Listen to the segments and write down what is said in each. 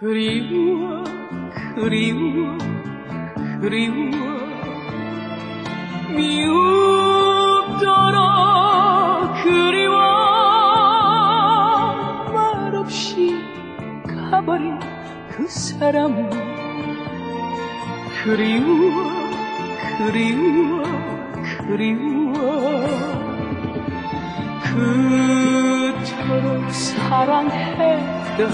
그리워 그리워 미움더러 그리워. 말없이 가버린 그 사람. 그리워 그리워 그리워. 그토록 사랑했던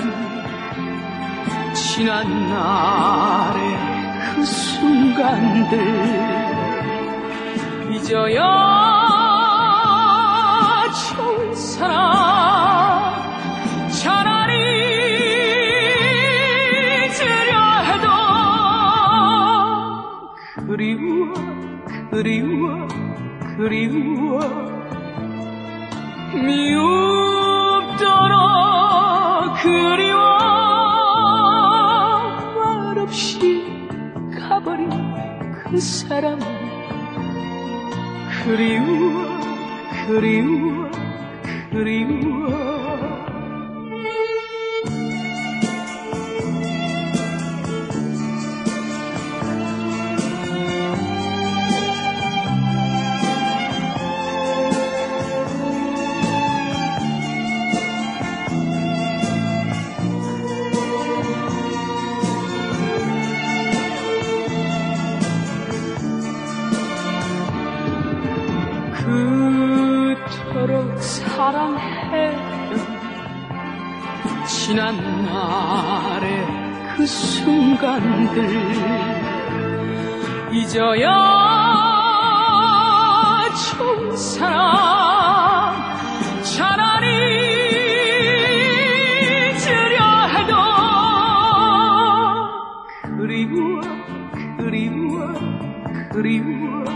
지난 날의 그 순간들. 잊어야 좋은 사람 차라리 잊으려 해도 그리워 그리워 그리워. 미움더러 그리워 그 사람. 그리워 그리워 그리워 그토록 사랑했던 지난 날의 그 순간들 잊어야 좋은 사람 차라리 잊으려 해도 그리워 그리워 그리워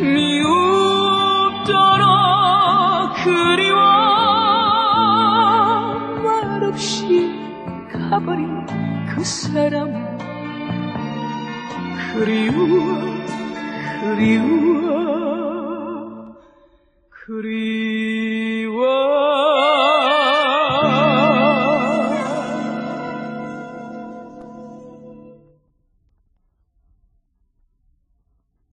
미움더러 그리워. 말없이 가버린 그 사람 그리워 그리워 그리워